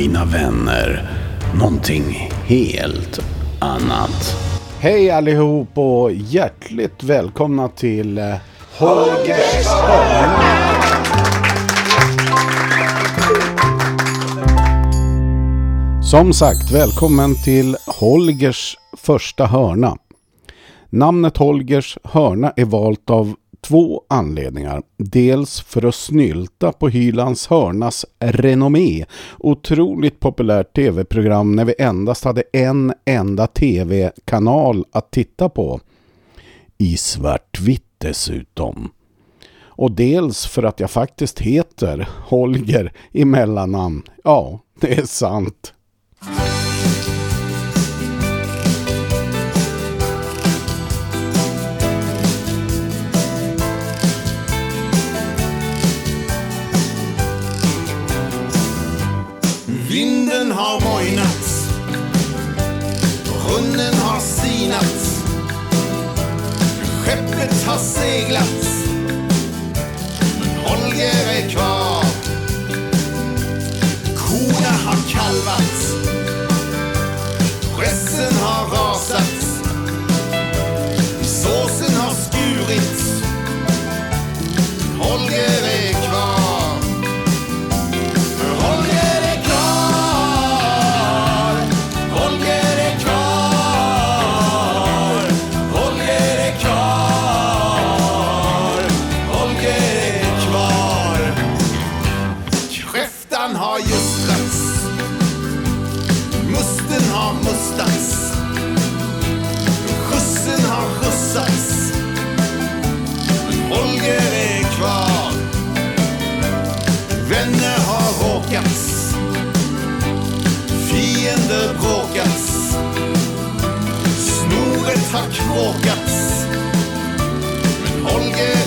mina vänner, någonting helt annat. Hej allihop och hjärtligt välkomna till eh, Holgers hörna. Som sagt, välkommen till Holgers första hörna. Namnet Holgers hörna är valt av två anledningar. Dels för att snylta på Hylands hörnas renommé. Otroligt populärt tv-program när vi endast hade en enda tv-kanal att titta på. I svartvitt dessutom. Och dels för att jag faktiskt heter Holger i mellannamn. Ja, det är sant. Runnen har sinat, skeppet har seglat, men Holger är kvar. Korna har kalvat, har ljustrats. Musten har mustats. Skjutsen har skjutsats. Men Holger är kvar. Vänner har råkats Fiender bråkats Snoret har kråkats Men Holger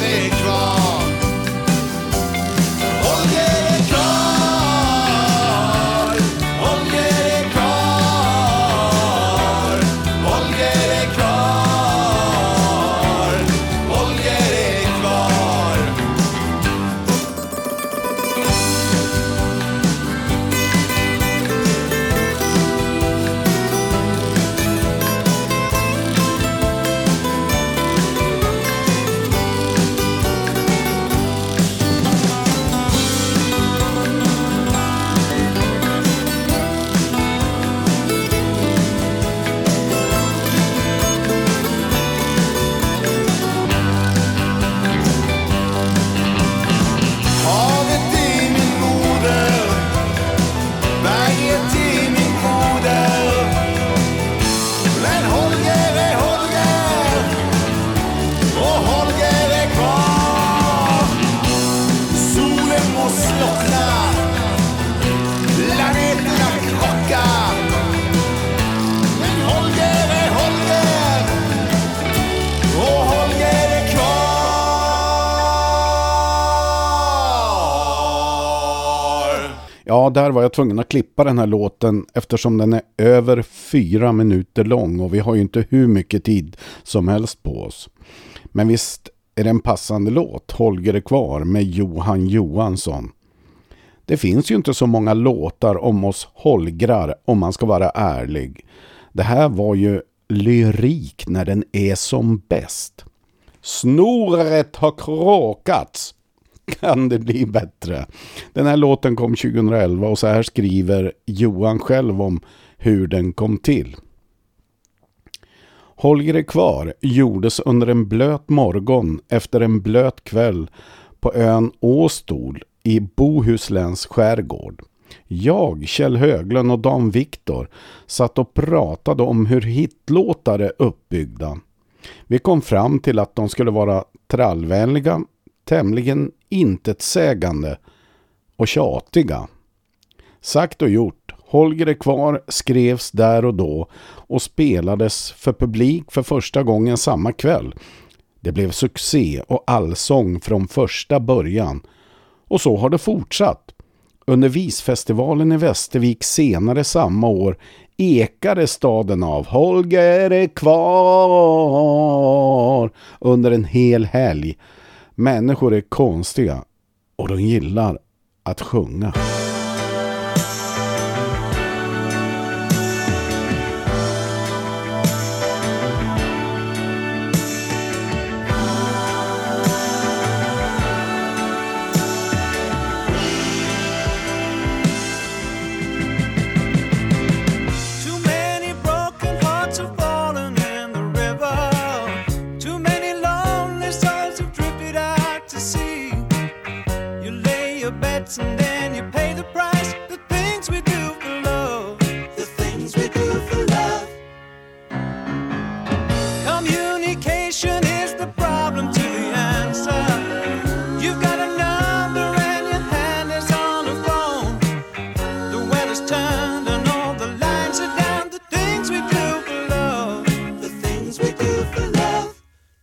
Ja, där var jag tvungen att klippa den här låten eftersom den är över fyra minuter lång och vi har ju inte hur mycket tid som helst på oss. Men visst är det en passande låt, Holger är kvar med Johan Johansson. Det finns ju inte så många låtar om oss Holgrar om man ska vara ärlig. Det här var ju lyrik när den är som bäst. Snoret har kråkats. Kan det bli bättre? Den här låten kom 2011 och så här skriver Johan själv om hur den kom till. Holger är kvar gjordes under en blöt morgon efter en blöt kväll på ön Åstol i Bohusläns skärgård. Jag, Kjell Höglund och Dan Viktor satt och pratade om hur hitlåtar är uppbyggda. Vi kom fram till att de skulle vara trallvänliga, tämligen intetsägande och tjatiga. Sagt och gjort. Holger är kvar skrevs där och då och spelades för publik för första gången samma kväll. Det blev succé och allsång från första början. Och så har det fortsatt. Under visfestivalen i Västervik senare samma år ekade staden av Holger är kvar under en hel helg. Människor är konstiga och de gillar att sjunga.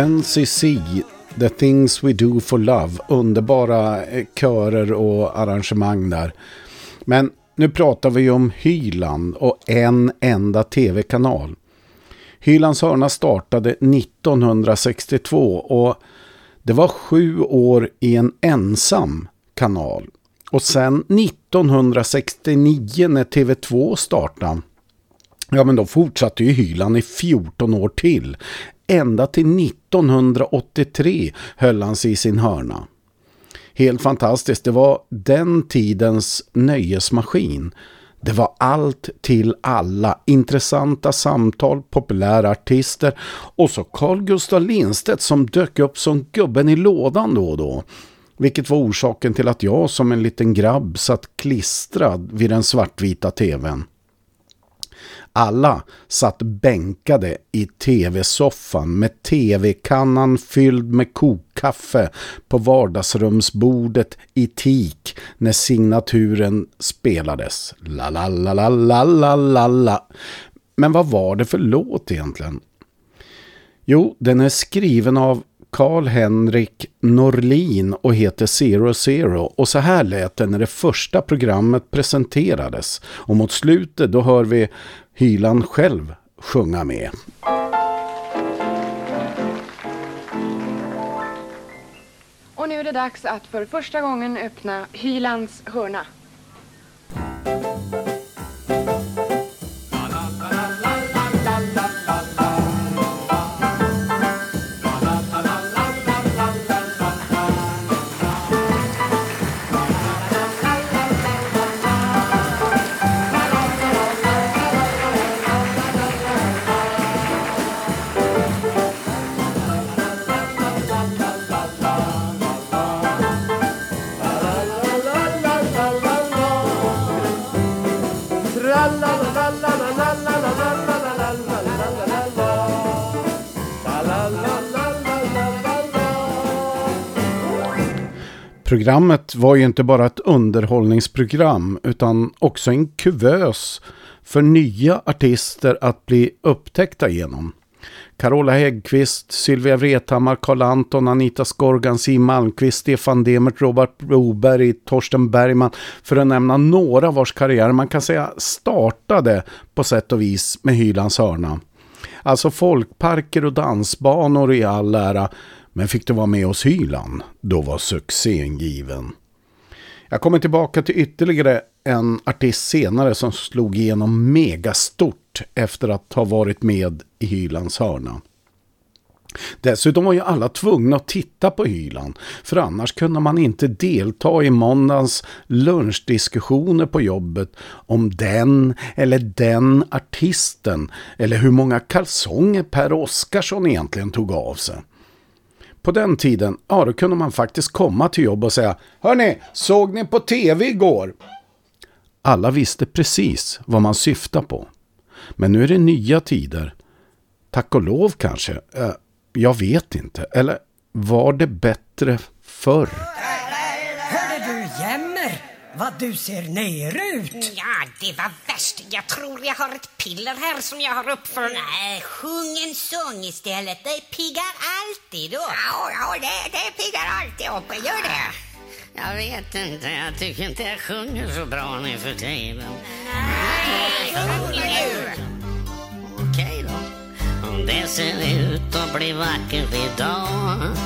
Love. 10cc, The Things We Do For Love. Underbara eh, körer och arrangemang där. Men nu pratar vi om Hyland och en enda tv-kanal. Hylands hörna startade 1962 och det var sju år i en ensam kanal. Och sen 1969 när TV2 startade Ja men då fortsatte ju Hyland i 14 år till. Ända till 1983 höll han sig i sin hörna. Helt fantastiskt, det var den tidens nöjesmaskin. Det var allt till alla, intressanta samtal, populära artister och så Carl Gustaf Lindstedt som dök upp som gubben i lådan då och då. Vilket var orsaken till att jag som en liten grabb satt klistrad vid den svartvita tvn. Alla satt bänkade i tv-soffan med tv-kannan fylld med kokkaffe på vardagsrumsbordet i tik när signaturen spelades. La la la la la la la la. Men vad var det för låt egentligen? Jo, den är skriven av Karl-Henrik Norlin och heter Zero Zero och så här lät det när det första programmet presenterades. Och mot slutet då hör vi Hyland själv sjunga med. Och nu är det dags att för första gången öppna Hylands hörna. Programmet var ju inte bara ett underhållningsprogram utan också en kuvös för nya artister att bli upptäckta genom. Carola Häggkvist, Sylvia Vrethammar, Karl Anton, Anita Skorgan, Siw Malmkvist, Stefan Demert, Robert Broberg, Torsten Bergman för att nämna några vars karriär man kan säga startade på sätt och vis med Hylands hörna. Alltså folkparker och dansbanor i all ära, men fick du vara med hos Hyland, då var succén given. Jag kommer tillbaka till ytterligare en artist senare som slog igenom megastort efter att ha varit med i Hylands hörna. Dessutom var ju alla tvungna att titta på Hyland, för annars kunde man inte delta i måndagens lunchdiskussioner på jobbet om den eller den artisten eller hur många kalsonger Per Oskarsson egentligen tog av sig. På den tiden, ja då kunde man faktiskt komma till jobb och säga Hörni, såg ni på tv igår? Alla visste precis vad man syftade på. Men nu är det nya tider. Tack och lov kanske. Eh, jag vet inte. Eller var det bättre förr? Vad du ser ner ut! Ja, det var värst. Jag tror jag har ett piller här som jag har uppfunnit. Nej, sjung en sång istället. Det piggar alltid upp. Ja, ja det, det piggar alltid upp. Gör det. Jag vet inte. Jag tycker inte jag sjunger så bra nu för tiden. Nej, sjung nu. Okej då. Om det ser ut att bli vackert idag.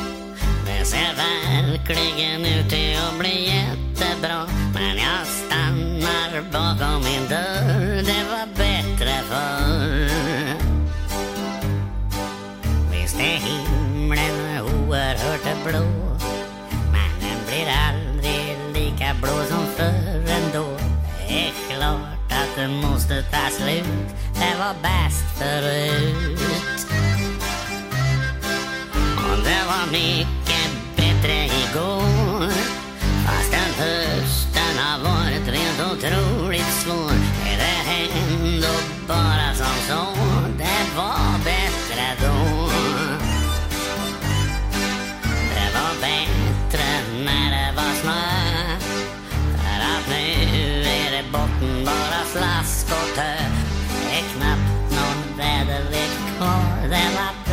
Det ser verkligen ut till att bli jättebra. Men jag stannar bakom min dörr. Det var bättre förr. Visst är himlen oerhört blå. Men den blir aldrig lika blå som förr ändå. Det är klart att det måste ta slut. Det var bäst förut. Och det var mycket går. Fastän hösten har varit rent otroligt svår. Är det ändå bara som så. Det var bättre då. Det var bättre när det var snö. För att nu är det botten bara slask och tö. Det är knappt någon väderlek kvar. Det var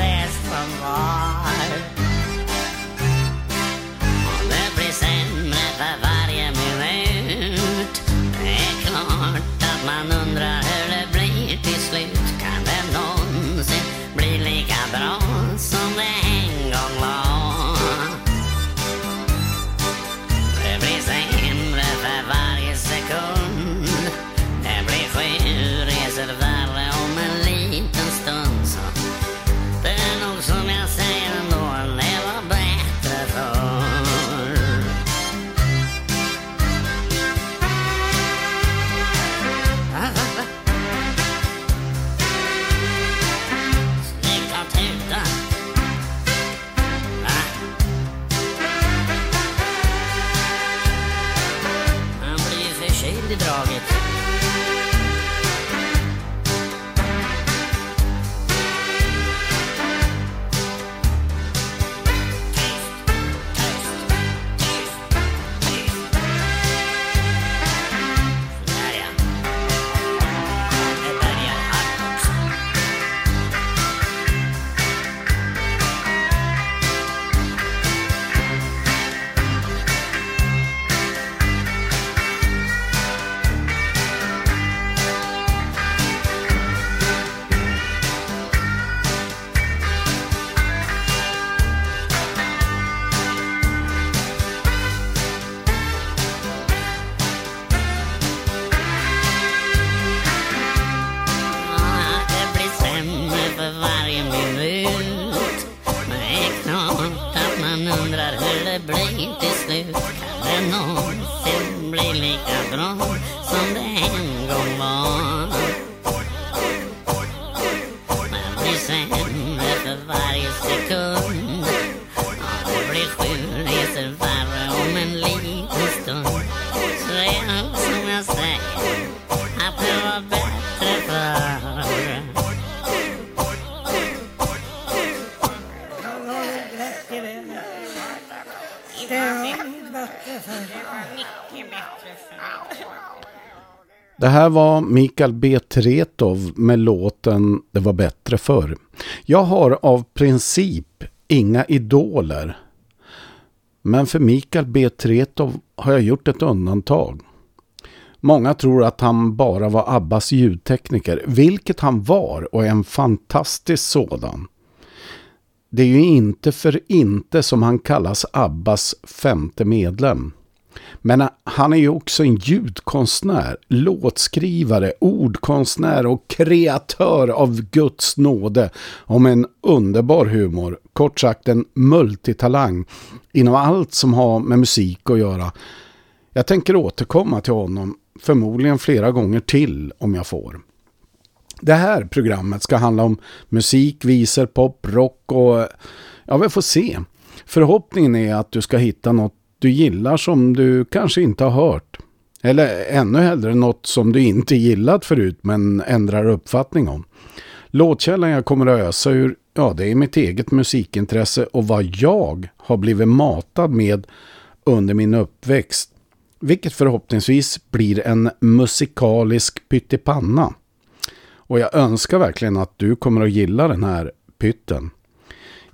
Det här var Mikael B. Tretov med låten Det var bättre förr. Jag har av princip inga idoler. Men för Mikael B. Tretov har jag gjort ett undantag. Många tror att han bara var Abbas ljudtekniker, vilket han var och är en fantastisk sådan. Det är ju inte för inte som han kallas Abbas femte medlem. Men han är ju också en ljudkonstnär, låtskrivare, ordkonstnär och kreatör av Guds nåde om en underbar humor. Kort sagt en multitalang inom allt som har med musik att göra. Jag tänker återkomma till honom, förmodligen flera gånger till om jag får. Det här programmet ska handla om musik, visor, pop, rock och ja, vi får se. Förhoppningen är att du ska hitta något du gillar som du kanske inte har hört. Eller ännu hellre något som du inte gillat förut men ändrar uppfattning om. Låtkällan jag kommer att ösa ur, ja det är mitt eget musikintresse och vad jag har blivit matad med under min uppväxt. Vilket förhoppningsvis blir en musikalisk pyttipanna. Och jag önskar verkligen att du kommer att gilla den här pytten.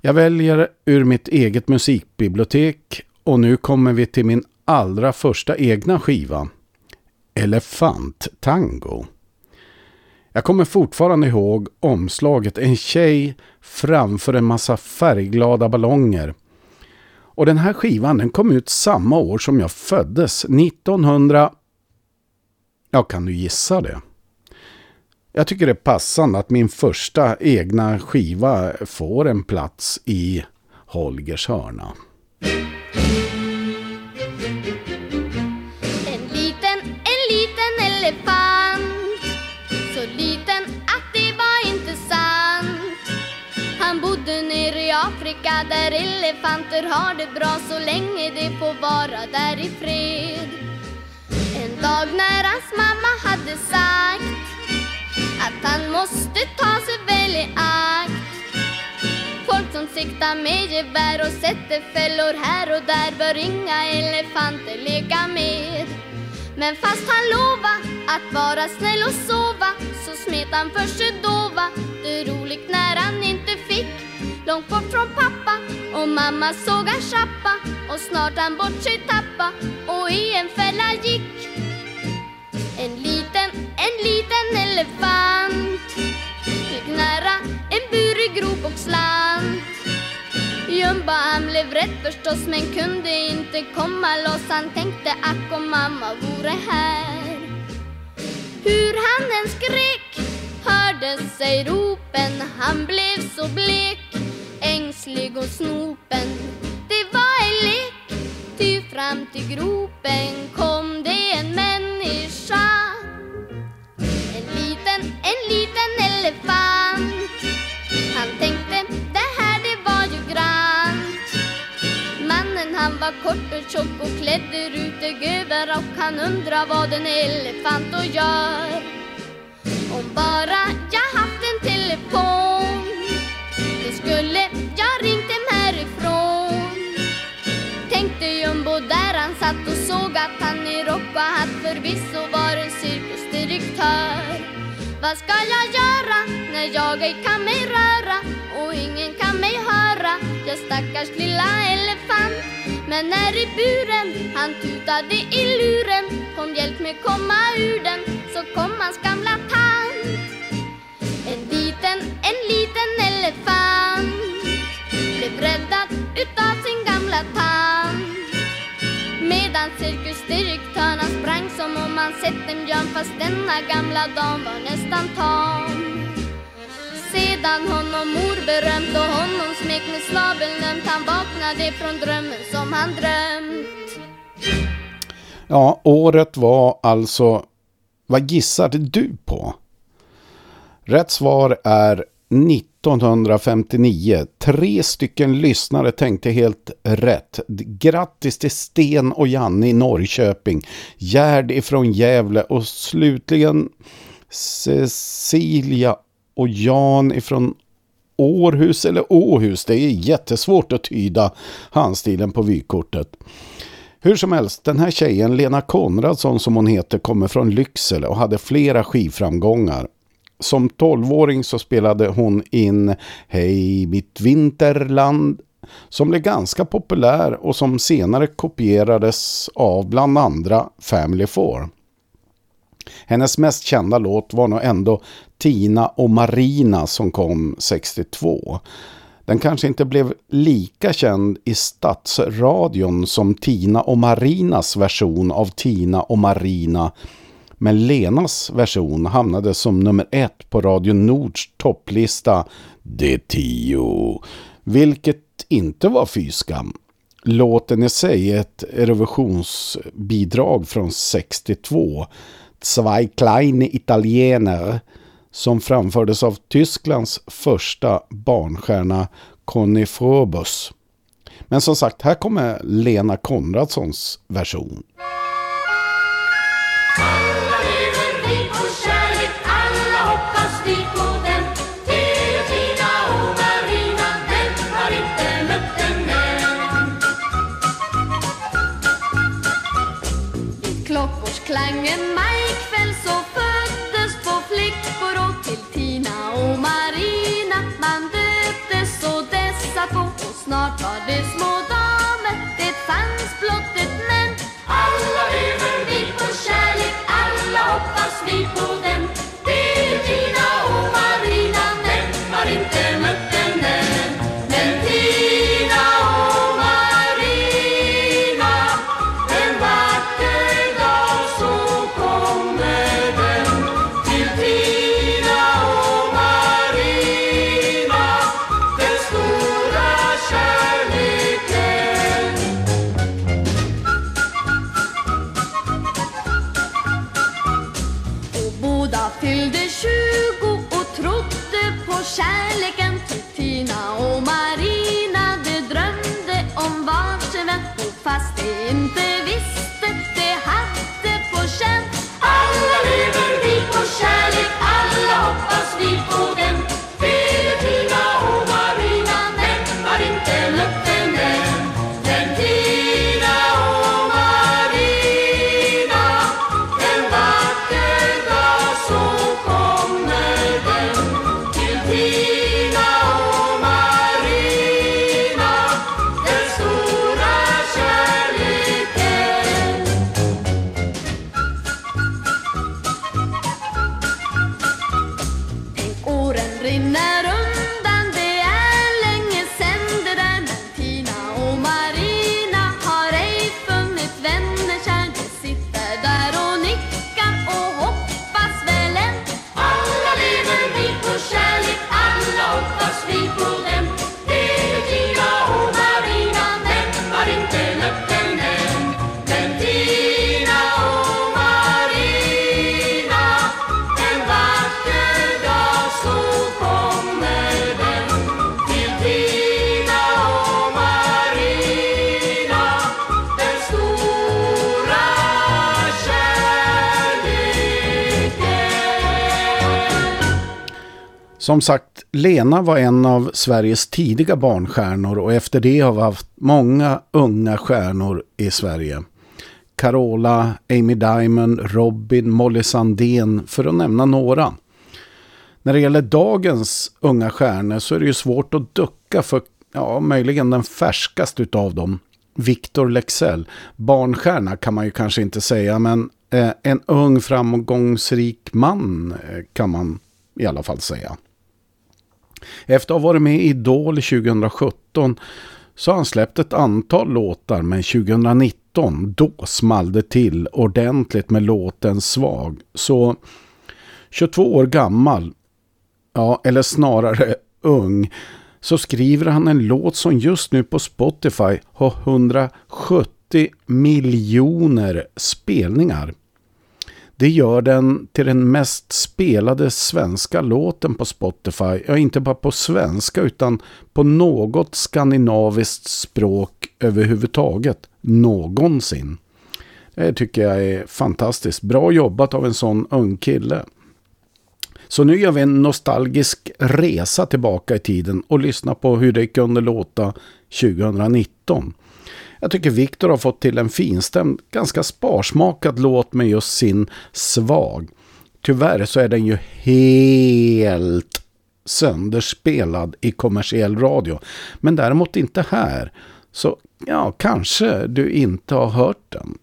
Jag väljer ur mitt eget musikbibliotek och nu kommer vi till min allra första egna skiva. Elefant Tango. Jag kommer fortfarande ihåg omslaget. En tjej framför en massa färgglada ballonger. Och den här skivan den kom ut samma år som jag föddes. 1900... Ja, kan du gissa det? Jag tycker det är passande att min första egna skiva får en plats i Holgers hörna. Elefant. Så liten att det var inte sant. Han bodde nere i Afrika där elefanter har det bra så länge de får vara där i fred. En dag när hans mamma hade sagt att han måste ta sig väl i akt. Folk som siktar med gevär och sätter fällor här och där bör inga elefanter leka med. Men fast han lova att vara snäll och sova så smet han för sig dova Det roligt när han inte fick långt bort från pappa. Och mamma såg han schappa och snart han bort sig tappa. Och i en fälla gick en liten, en liten elefant. Gick nära en burig grop och slant. Jumba han blev rädd förstås men kunde inte komma loss. Han tänkte ack om mamma vore här. Hur han än skrek hörde sig ropen. Han blev så blek, ängslig och snopen. Det var en lek, ty fram till gropen kom det en människa. En liten, en liten elefant. Han tänkte, var kort och tjock och klädde rutig överrock Han undrar vad en elefant då gör. Om bara jag haft en telefon Då skulle jag ringt hem härifrån. Tänkte Jumbo där han satt och såg att han i rock och hatt förvisso var en cirkusdirektör. Vad ska jag göra när jag ej kan mig röra och ingen kan mig höra? Jag stackars lilla elefant. Men när i buren han tutade i luren Kom hjälp mig komma ur den så kom hans gamla tant En liten, en liten elefant Blev räddad utav sin gamla tant Medan cirkusdirektören han sprang som om han sett en björn Fast denna gamla dam var nästan tam. Sedan honom mor berömt och honom smek med snabeln Han vaknade från drömmen som han drömt Ja, året var alltså... Vad gissade du på? Rätt svar är 1959. Tre stycken lyssnare tänkte helt rätt. Grattis till Sten och Janne i Norrköping. Gerd ifrån Gävle och slutligen Cecilia och Jan ifrån Århus eller Åhus. Det är jättesvårt att tyda handstilen på vykortet. Hur som helst, den här tjejen Lena Konradsson som hon heter kommer från Lycksele och hade flera skivframgångar. Som tolvåring så spelade hon in Hej mitt vinterland som blev ganska populär och som senare kopierades av bland andra Family Four. Hennes mest kända låt var nog ändå Tina och Marina som kom 62. Den kanske inte blev lika känd i stadsradion som Tina och Marinas version av Tina och Marina. Men Lenas version hamnade som nummer ett på Radio Nords topplista ”De tio. Vilket inte var fyskam. Låten i sig är ett Eurovisionsbidrag från 62. Zwei kleine Italiener som framfördes av Tysklands första barnstjärna Conny Frobus. Men som sagt, här kommer Lena Konradssons version. Två och snart Som sagt, Lena var en av Sveriges tidiga barnstjärnor och efter det har vi haft många unga stjärnor i Sverige. Carola, Amy Diamond, Robin, Molly Sandén för att nämna några. När det gäller dagens unga stjärnor så är det ju svårt att ducka för ja, möjligen den färskaste utav dem. Victor Lexell. Barnstjärna kan man ju kanske inte säga men eh, en ung framgångsrik man eh, kan man i alla fall säga. Efter att ha varit med i Idol 2017 så har han släppt ett antal låtar men 2019 då small det till ordentligt med låten Svag. Så 22 år gammal, ja eller snarare ung, så skriver han en låt som just nu på Spotify har 170 miljoner spelningar. Det gör den till den mest spelade svenska låten på Spotify. Ja, inte bara på svenska utan på något skandinaviskt språk överhuvudtaget. Någonsin. Det tycker jag är fantastiskt. Bra jobbat av en sån ung kille. Så nu gör vi en nostalgisk resa tillbaka i tiden och lyssnar på hur det kunde låta 2019. Jag tycker Viktor har fått till en finstämd, ganska sparsmakad låt med just sin svag. Tyvärr så är den ju helt sönderspelad i kommersiell radio. Men däremot inte här. Så ja, kanske du inte har hört den.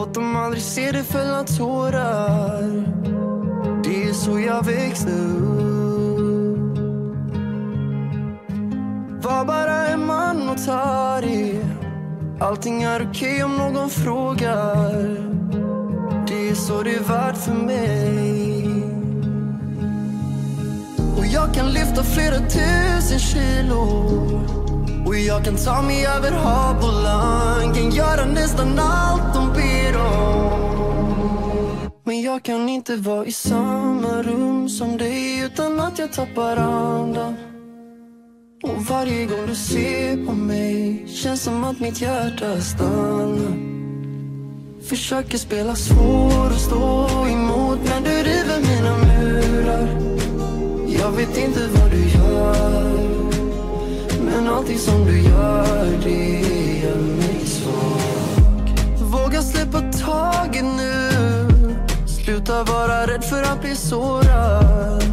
Låt dem aldrig se dig fälla tårar. Det är så jag växte upp. Var bara en man och ta det Allting är okej om någon frågar. Det är så det är värt för mig. Och jag kan lyfta flera tusen kilo. Och jag kan ta mig över hav och land. Kan göra nästan allt de ber jag kan inte vara i samma rum som dig utan att jag tappar andan. Och varje gång du ser på mig känns som att mitt hjärta stannar. Försöker spela svår och stå emot men du river mina murar. Jag vet inte vad du gör men allting som du gör, det gör mig svag. Våga släppa taget nu. Sluta vara rädd för att bli sårad.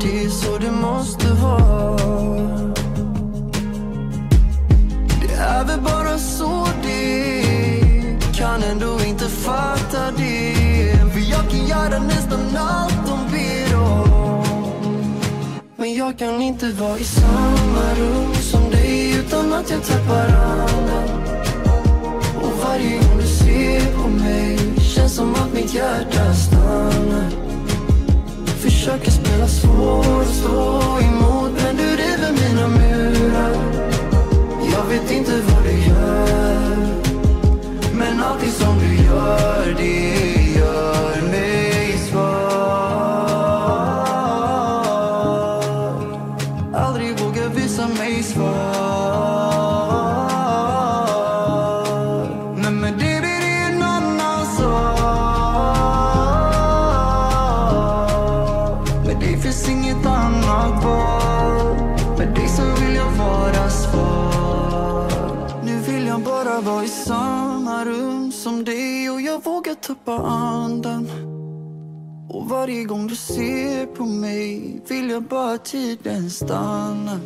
Det är så det måste vara. Det är väl bara så det är Kan ändå inte fatta det. För jag kan göra nästan allt de ber om. Men jag kan inte vara i samma rum som dig utan att jag tappar andan. Och varje gång du ser på mig känns som att mitt hjärta stannar. Försöker spela svår och stå emot men du river mina murar. Jag vet inte vad du gör Men allting som du gör det. Tappar andan. Och varje gång du ser på mig vill jag bara tiden stanna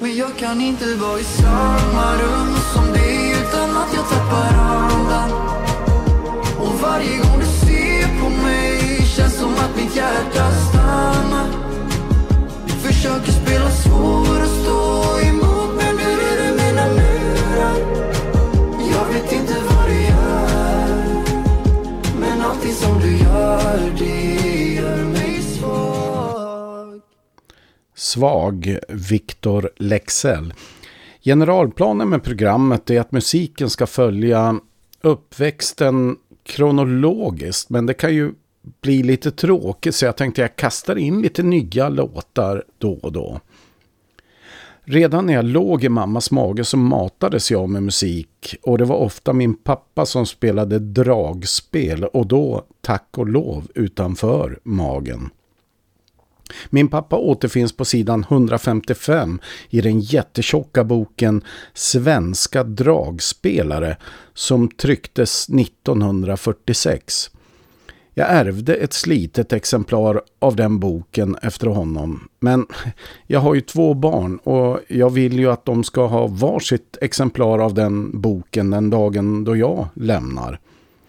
Men jag kan inte vara i samma rum som dig utan att jag tappar andan. Och varje gång du ser på mig känns som att mitt hjärta stannar. Försöker spela svår och stå Svag Viktor Lexell. Generalplanen med programmet är att musiken ska följa uppväxten kronologiskt men det kan ju bli lite tråkigt så jag tänkte jag kastar in lite nya låtar då och då. Redan när jag låg i mammas mage så matades jag med musik och det var ofta min pappa som spelade dragspel och då tack och lov utanför magen. Min pappa återfinns på sidan 155 i den jättetjocka boken Svenska dragspelare som trycktes 1946. Jag ärvde ett slitet exemplar av den boken efter honom. Men jag har ju två barn och jag vill ju att de ska ha varsitt exemplar av den boken den dagen då jag lämnar.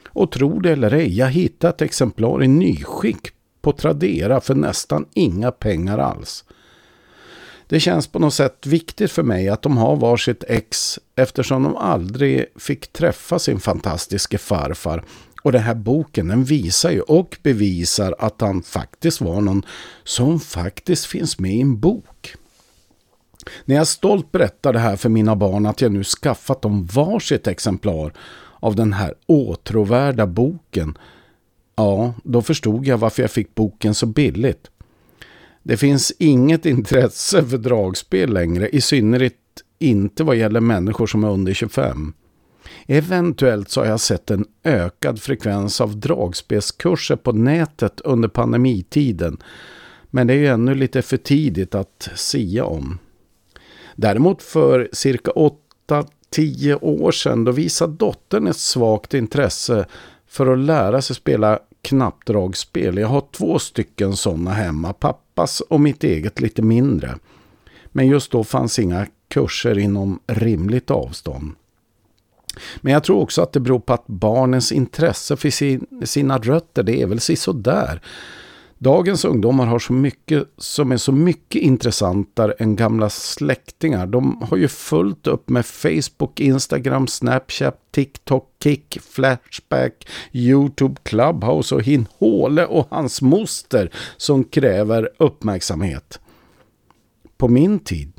Och tro det eller ej, jag hittade ett exemplar i nyskick på Tradera för nästan inga pengar alls. Det känns på något sätt viktigt för mig att de har varsitt ex eftersom de aldrig fick träffa sin fantastiske farfar och den här boken den visar ju och bevisar att han faktiskt var någon som faktiskt finns med i en bok. När jag stolt berättar det här för mina barn att jag nu skaffat dem varsitt exemplar av den här åtråvärda boken. Ja, då förstod jag varför jag fick boken så billigt. Det finns inget intresse för dragspel längre, i synnerhet inte vad gäller människor som är under 25. Eventuellt så har jag sett en ökad frekvens av dragspelskurser på nätet under pandemitiden. Men det är ju ännu lite för tidigt att sia om. Däremot för cirka 8-10 år sedan då visade dottern ett svagt intresse för att lära sig spela knappdragspel. Jag har två stycken sådana hemma, pappas och mitt eget lite mindre. Men just då fanns inga kurser inom rimligt avstånd. Men jag tror också att det beror på att barnens intresse för sin, sina rötter, det är väl sådär. Dagens ungdomar har så mycket som är så mycket intressantare än gamla släktingar. De har ju fullt upp med Facebook, Instagram, Snapchat, TikTok, Kik, Flashback, YouTube, Clubhouse och Hin Håle och hans moster som kräver uppmärksamhet. På min tid,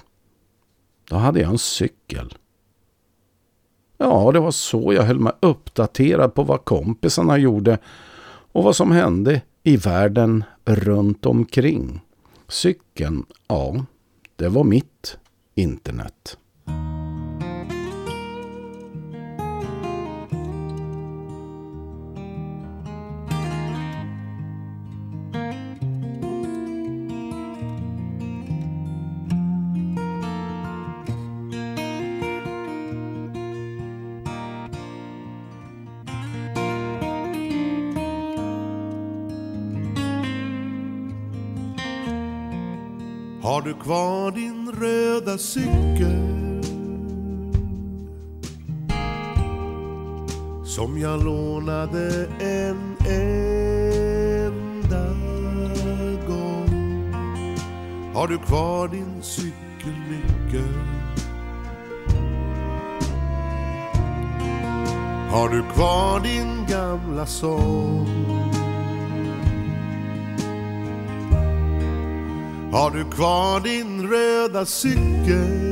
då hade jag en cykel. Ja, det var så jag höll mig uppdaterad på vad kompisarna gjorde och vad som hände i världen runt omkring. Cykeln, ja, det var mitt internet. Du kvar din röda cykel? Som jag lånade en enda gång Har du kvar din cykelnyckel? Har du kvar din gamla sång? Har du kvar din röda cykel?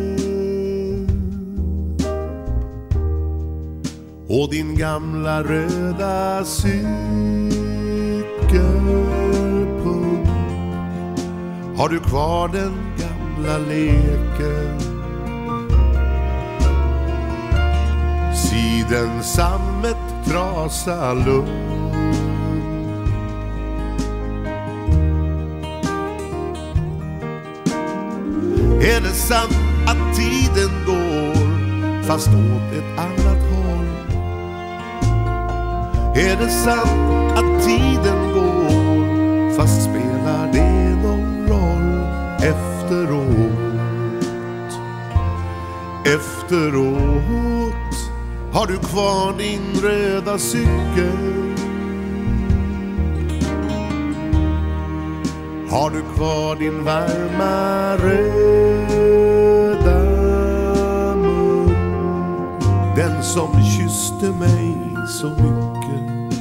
Och din gamla röda cykelpump Har du kvar den gamla leken? Siden sammet trasa lugn Är det sant att tiden går fast åt ett annat håll? Är det sant att tiden går fast spelar det någon roll efteråt? Efteråt har du kvar din röda cykel Har du kvar din varma röda mun? Den som kysste mig så mycket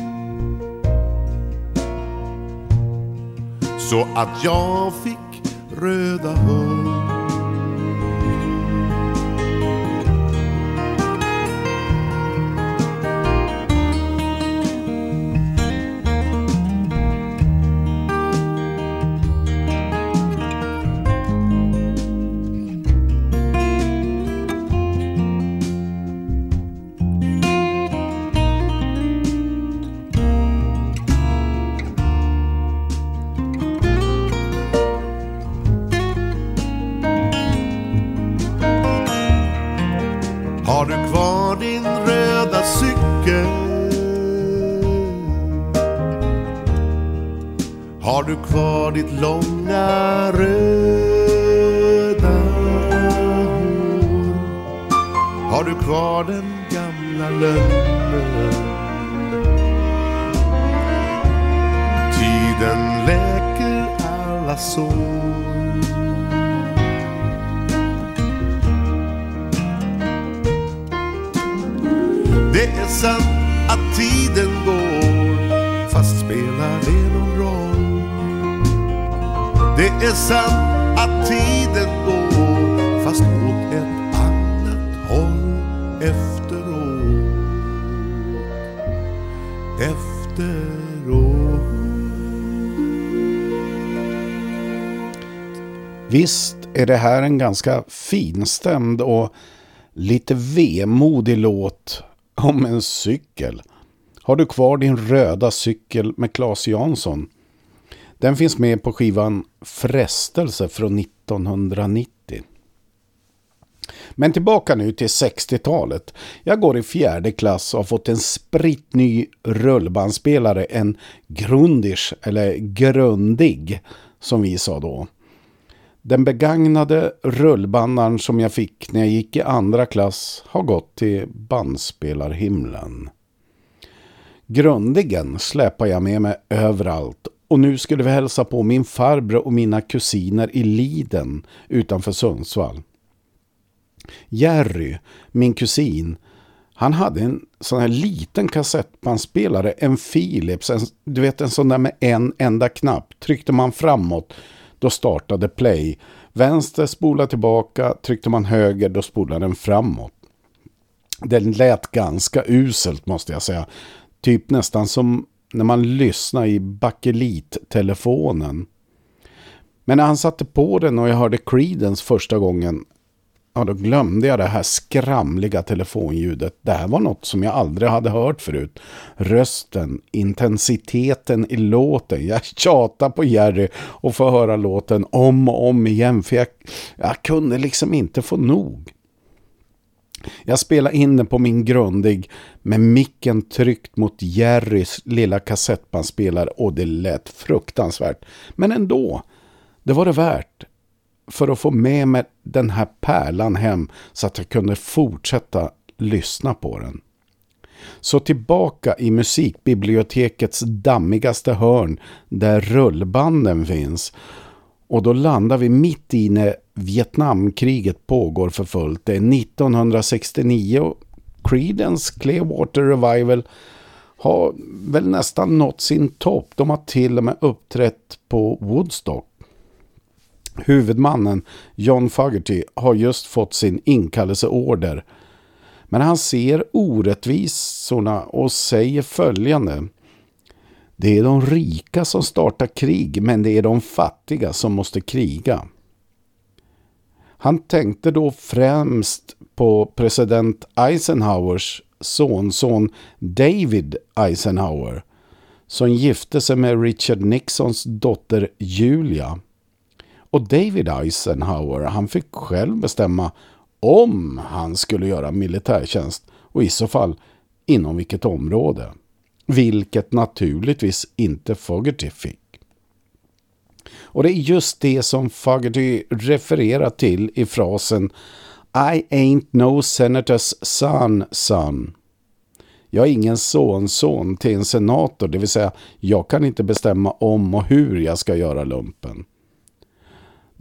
Så att jag fick röda hår är det här en ganska finstämd och lite vemodig låt om en cykel. Har du kvar din röda cykel med Claes Jansson? Den finns med på skivan Frestelse från 1990. Men tillbaka nu till 60-talet. Jag går i fjärde klass och har fått en spritt ny rullbandspelare, en Grundisch eller Grundig som vi sa då. Den begagnade rullbandaren som jag fick när jag gick i andra klass har gått till bandspelarhimlen. Grundigen släpar jag med mig överallt och nu skulle vi hälsa på min farbror och mina kusiner i Liden utanför Sundsvall. Jerry, min kusin, han hade en sån här liten kassettbandspelare, en Philips, en, du vet en sån där med en enda knapp. Tryckte man framåt, då startade play. Vänster spola tillbaka, tryckte man höger, då spolade den framåt. Den lät ganska uselt måste jag säga. Typ nästan som när man lyssnar i bakelittelefonen. Men när han satte på den och jag hörde Creedence första gången ja, då glömde jag det här skramliga telefonljudet. Det här var något som jag aldrig hade hört förut. Rösten, intensiteten i låten. Jag tjatar på Jerry och får höra låten om och om igen för jag, jag kunde liksom inte få nog. Jag spelade in den på min grundig med micken tryckt mot Jerrys lilla kassettbandspelare och det lät fruktansvärt. Men ändå, det var det värt för att få med mig den här pärlan hem så att jag kunde fortsätta lyssna på den. Så tillbaka i musikbibliotekets dammigaste hörn där rullbanden finns. Och då landar vi mitt i när Vietnamkriget pågår för fullt. Det är 1969 och Creedence Clearwater Revival har väl nästan nått sin topp. De har till och med uppträtt på Woodstock. Huvudmannen John Fogerty har just fått sin inkallelseorder. Men han ser orättvisorna och säger följande. Det är de rika som startar krig men det är de fattiga som måste kriga. Han tänkte då främst på president Eisenhowers sonson David Eisenhower som gifte sig med Richard Nixons dotter Julia. Och David Eisenhower han fick själv bestämma om han skulle göra militärtjänst och i så fall inom vilket område. Vilket naturligtvis inte Fogerty fick. Och det är just det som Fogerty refererar till i frasen I ain't no senators son, son. Jag är ingen sonson till en senator, det vill säga jag kan inte bestämma om och hur jag ska göra lumpen.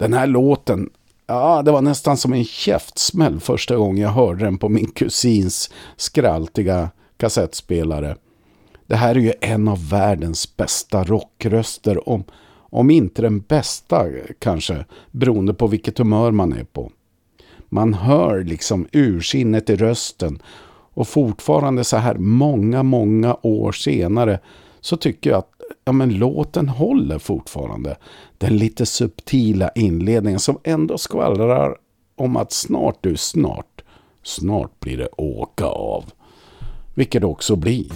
Den här låten, ja det var nästan som en käftsmäll första gången jag hörde den på min kusins skraltiga kassettspelare. Det här är ju en av världens bästa rockröster om, om inte den bästa kanske, beroende på vilket humör man är på. Man hör liksom ursinnet i rösten och fortfarande så här många, många år senare så tycker jag att ja, men låten håller fortfarande. Den lite subtila inledningen som ändå skvallrar om att snart du snart, snart blir det åka av. Vilket det också blir.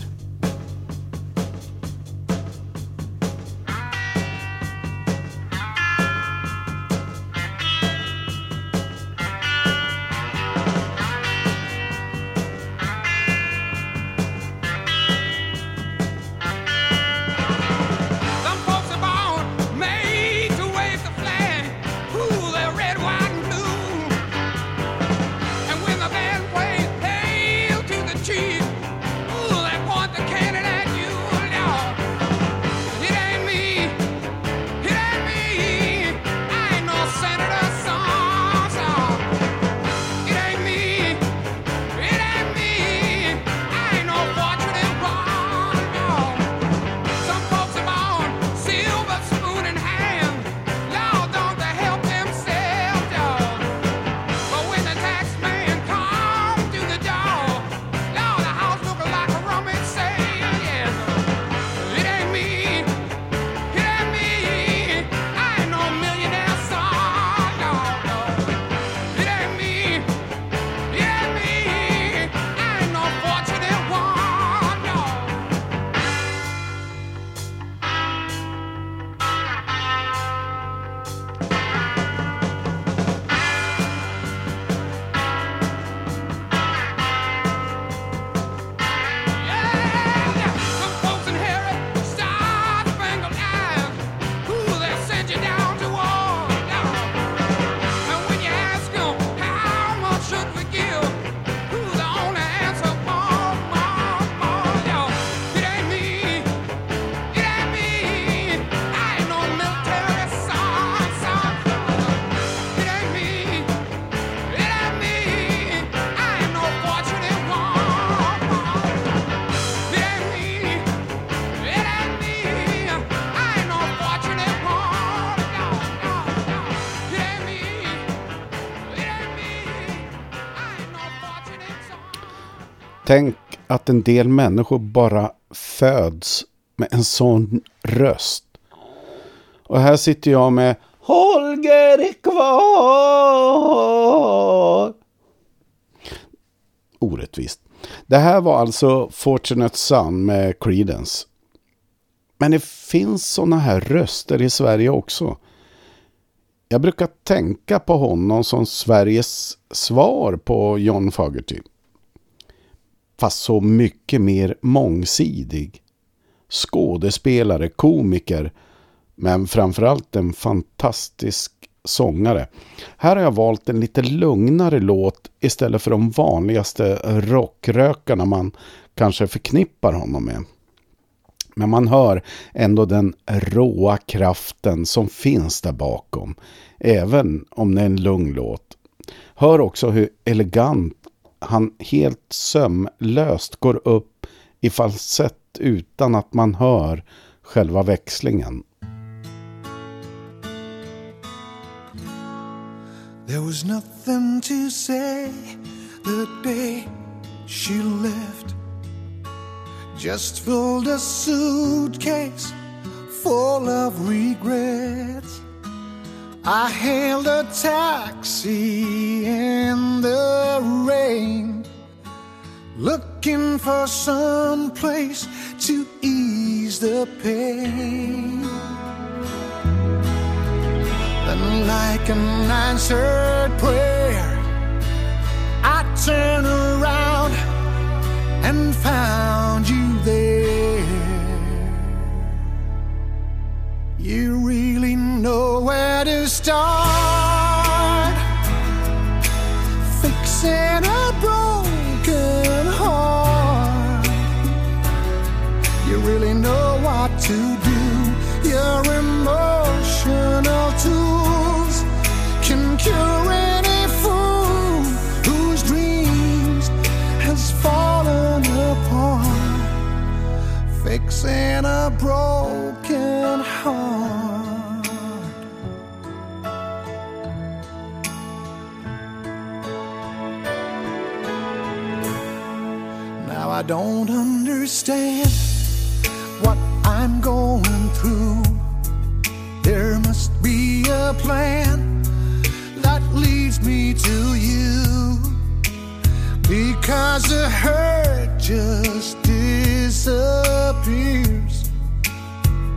Tänk att en del människor bara föds med en sån röst. Och här sitter jag med Holger är kvar. Orättvist. Det här var alltså Fortunate Son med Creedence. Men det finns såna här röster i Sverige också. Jag brukar tänka på honom som Sveriges svar på John Fagerty. Fast så mycket mer mångsidig. Skådespelare, komiker, men framförallt en fantastisk sångare. Här har jag valt en lite lugnare låt istället för de vanligaste rockrökarna man kanske förknippar honom med. Men man hör ändå den råa kraften som finns där bakom. Även om det är en lugn låt. Hör också hur elegant han helt sömlöst går upp i falsett utan att man hör själva växlingen. There was nothing to say the day she left. Just filled a suitcase full of regrets. I hailed a taxi in the looking for some place to ease the pain. Then, like an answered prayer, I turned around and found you there. You really know where to start to do. Your emotional tools can cure any fool whose dreams has fallen apart. Fixing a broken heart. Now I don't understand I'm going through. There must be a plan that leads me to you. Because the hurt just disappears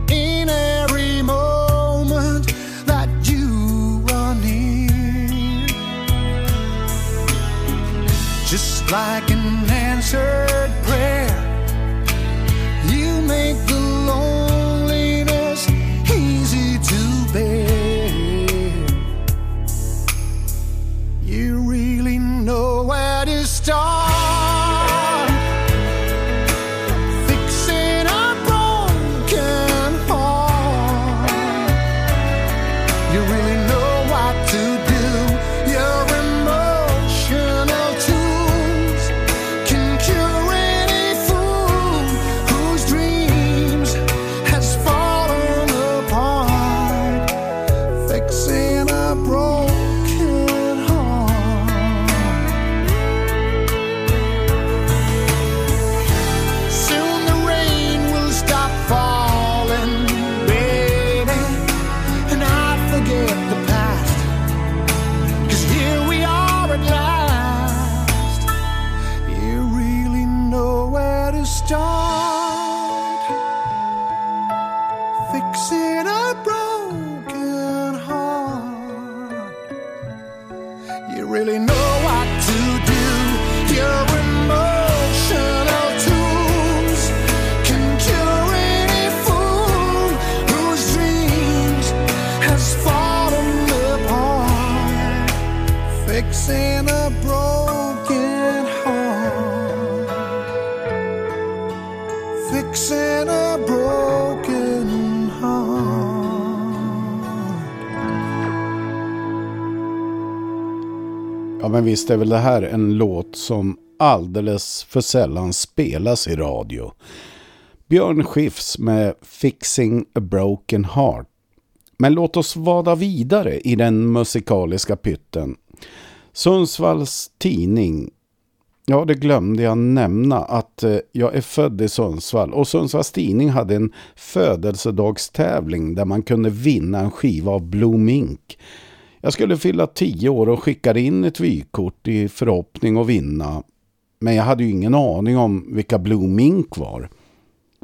in every moment that you are near. Just like an answered prayer, men visst är väl det här en låt som alldeles för sällan spelas i radio. Björn Skifs med Fixing a Broken Heart. Men låt oss vada vidare i den musikaliska pytten. Sundsvalls tidning. Ja, det glömde jag nämna att eh, jag är född i Sundsvall och Sundsvalls Tidning hade en födelsedagstävling där man kunde vinna en skiva av Blue Mink. Jag skulle fylla tio år och skickade in ett vykort i förhoppning att vinna. Men jag hade ju ingen aning om vilka Blue Mink var.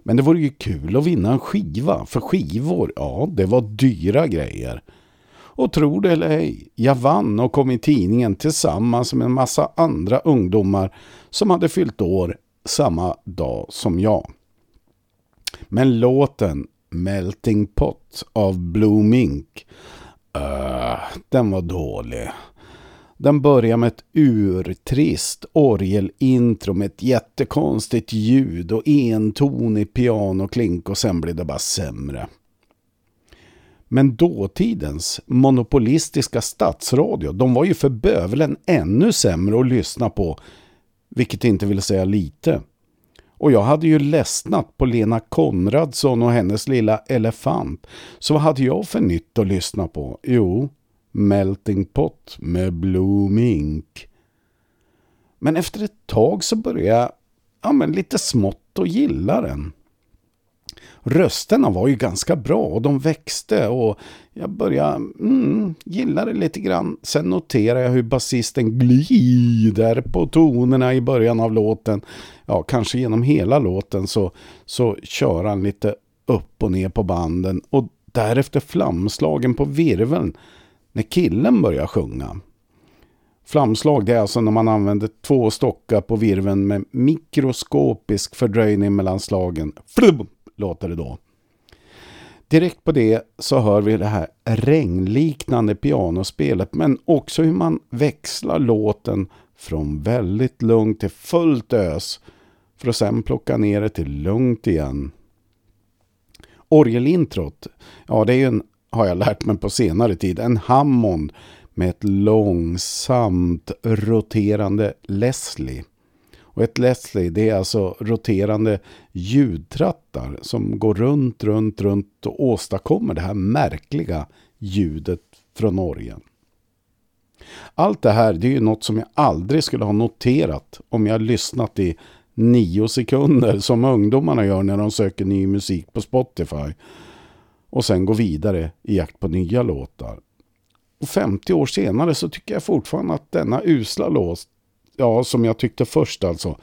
Men det vore ju kul att vinna en skiva, för skivor, ja, det var dyra grejer. Och tro det eller ej, jag vann och kom i tidningen tillsammans med en massa andra ungdomar som hade fyllt år samma dag som jag. Men låten Melting Pot av Blue Mink, uh, den var dålig. Den börjar med ett urtrist orgelintro med ett jättekonstigt ljud och entonig pianoklink och sen blir det bara sämre. Men dåtidens monopolistiska stadsradio, de var ju för bövelen ännu sämre att lyssna på, vilket inte vill säga lite. Och jag hade ju ledsnat på Lena Konradsson och hennes lilla elefant. Så vad hade jag för nytt att lyssna på? Jo, Melting Pot med Blue Mink. Men efter ett tag så började jag ja, men lite smått att gilla den. Rösterna var ju ganska bra och de växte och jag började mm, gilla det lite grann. Sen noterade jag hur basisten glider på tonerna i början av låten. Ja, kanske genom hela låten så, så kör han lite upp och ner på banden och därefter flamslagen på virveln när killen börjar sjunga. Flamslag det är alltså när man använder två stockar på virveln med mikroskopisk fördröjning mellan slagen. Flum låter det då. Direkt på det så hör vi det här regnliknande pianospelet men också hur man växlar låten från väldigt lugnt till fullt ös för att sen plocka ner det till lugnt igen. Orgelintrot, ja det är ju en har jag lärt mig på senare tid, en Hammond med ett långsamt roterande Leslie. Och ett Leslie det är alltså roterande ljudtrattar som går runt, runt, runt och åstadkommer det här märkliga ljudet från orgeln. Allt det här det är ju något som jag aldrig skulle ha noterat om jag lyssnat i nio sekunder som ungdomarna gör när de söker ny musik på Spotify och sen gå vidare i jakt på nya låtar. Och 50 år senare så tycker jag fortfarande att denna usla låt, ja som jag tyckte först alltså,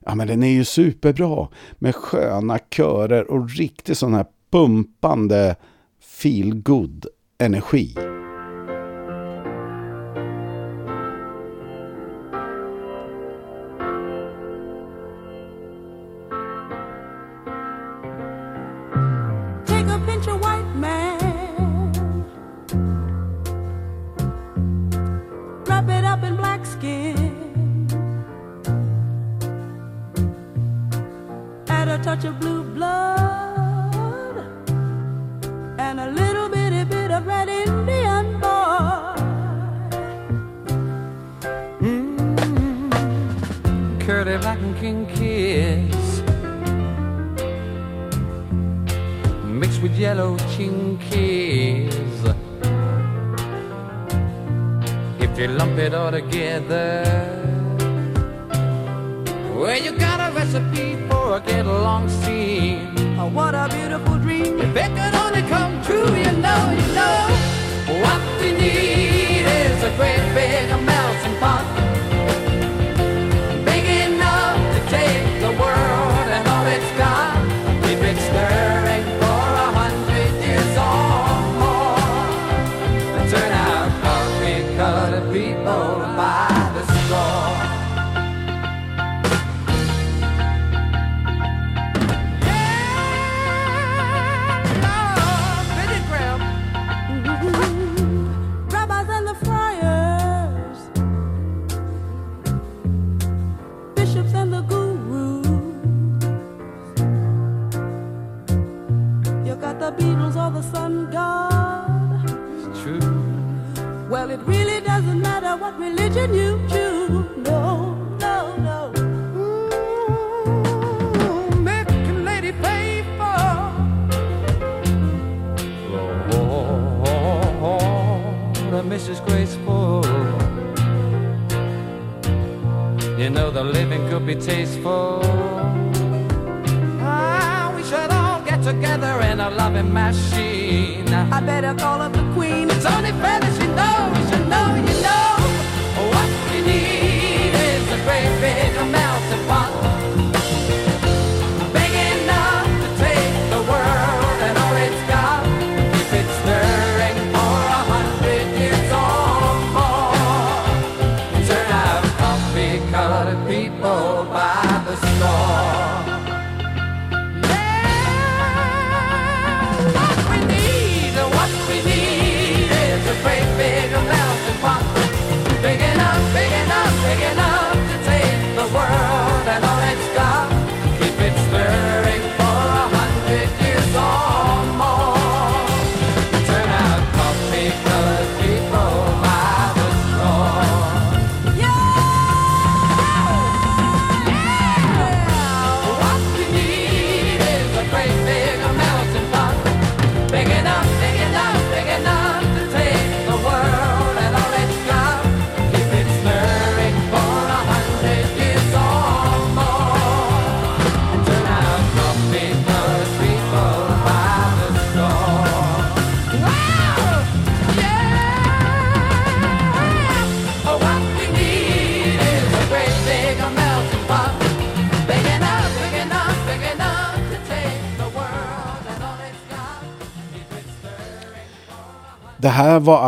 ja men den är ju superbra med sköna körer och riktigt sån här pumpande feel good energi.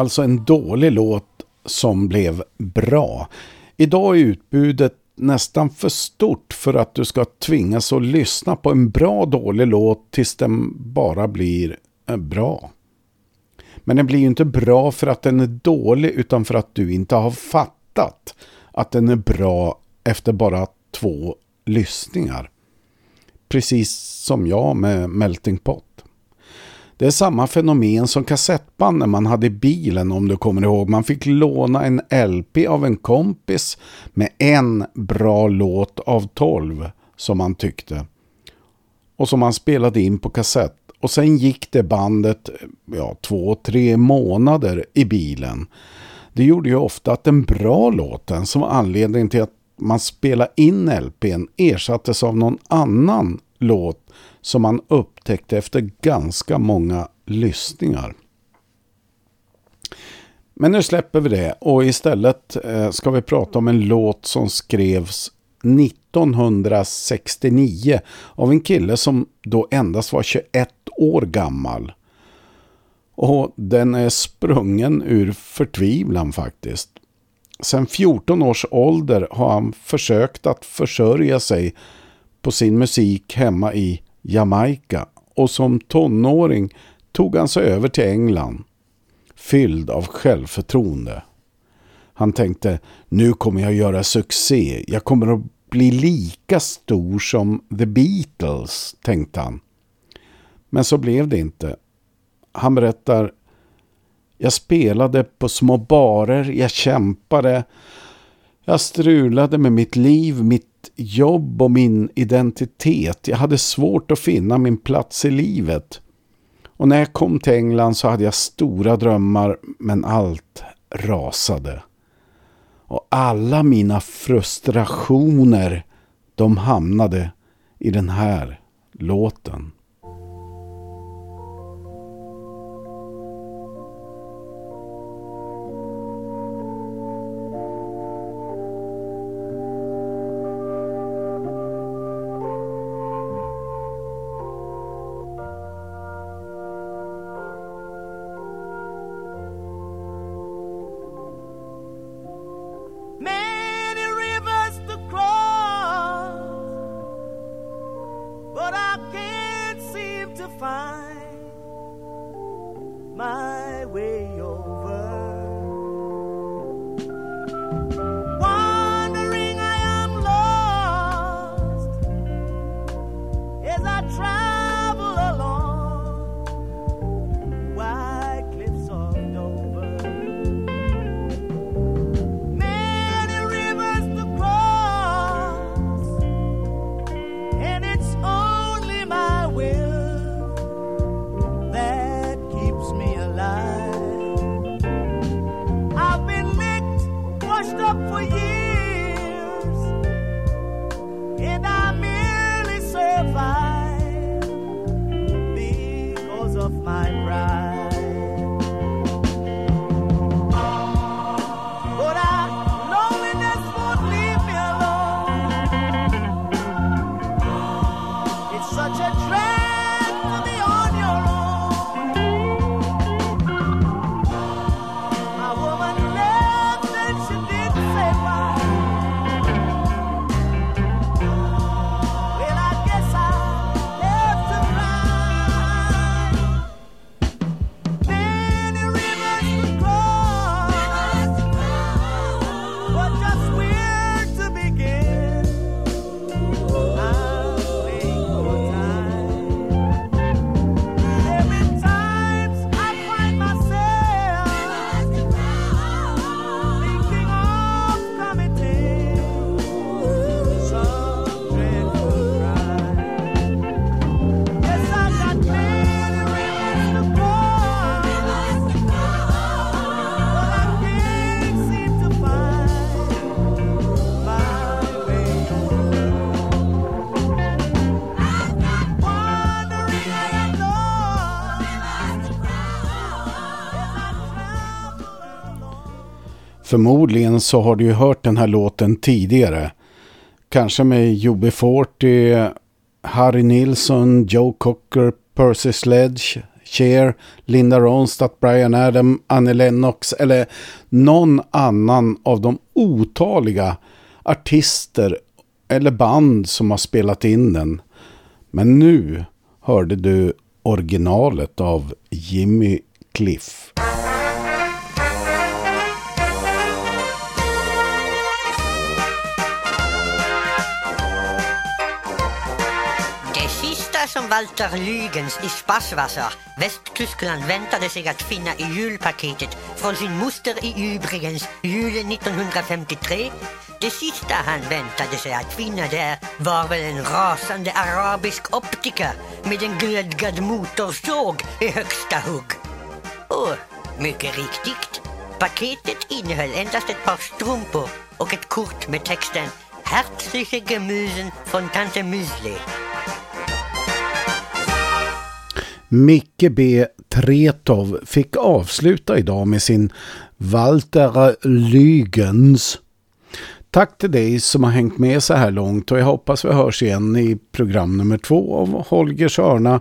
Alltså en dålig låt som blev bra. Idag är utbudet nästan för stort för att du ska tvingas att lyssna på en bra dålig låt tills den bara blir eh, bra. Men den blir ju inte bra för att den är dålig utan för att du inte har fattat att den är bra efter bara två lyssningar. Precis som jag med Melting Pot. Det är samma fenomen som kassettband när man hade i bilen om du kommer ihåg. Man fick låna en LP av en kompis med en bra låt av tolv som man tyckte. Och som man spelade in på kassett. Och sen gick det bandet ja, två, tre månader i bilen. Det gjorde ju ofta att den bra låten som var anledningen till att man spelade in LPn ersattes av någon annan låt som man upptäckte efter ganska många lyssningar. Men nu släpper vi det och istället eh, ska vi prata om en låt som skrevs 1969 av en kille som då endast var 21 år gammal. Och den är sprungen ur förtvivlan faktiskt. Sen 14 års ålder har han försökt att försörja sig på sin musik hemma i Jamaica och som tonåring tog han sig över till England fylld av självförtroende. Han tänkte, nu kommer jag göra succé. Jag kommer att bli lika stor som The Beatles, tänkte han. Men så blev det inte. Han berättar, jag spelade på små barer, jag kämpade, jag strulade med mitt liv, mitt jobb och min identitet. Jag hade svårt att finna min plats i livet. Och när jag kom till England så hade jag stora drömmar men allt rasade. Och alla mina frustrationer de hamnade i den här låten. Förmodligen så har du ju hört den här låten tidigare. Kanske med UB40, Harry Nilsson, Joe Cocker, Percy Sledge, Cher, Linda Ronstadt, Brian Adam, Annie Lennox eller någon annan av de otaliga artister eller band som har spelat in den. Men nu hörde du originalet av Jimmy Cliff. Som Walter Lügens i Spasswasser, Västtyskland, väntade sig att finna i julpaketet från sin moster i Übrigens julen 1953 det sista han väntade sig att finna där var väl en rasande arabisk optiker med en glödgad motorsåg i högsta hugg. Och mycket riktigt, paketet innehöll endast ett par strumpor och ett kort med texten Herzliche Gemüsen från Tante Müsli. Micke B. Tretov fick avsluta idag med sin Walter Lügens. Tack till dig som har hängt med så här långt och jag hoppas vi hörs igen i program nummer två av Holgers hörna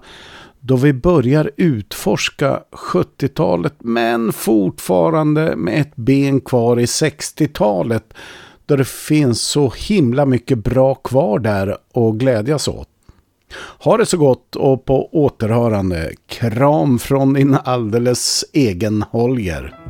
då vi börjar utforska 70-talet men fortfarande med ett ben kvar i 60-talet då det finns så himla mycket bra kvar där och glädjas åt. Ha det så gott och på återhörande. Kram från din alldeles egen Holger.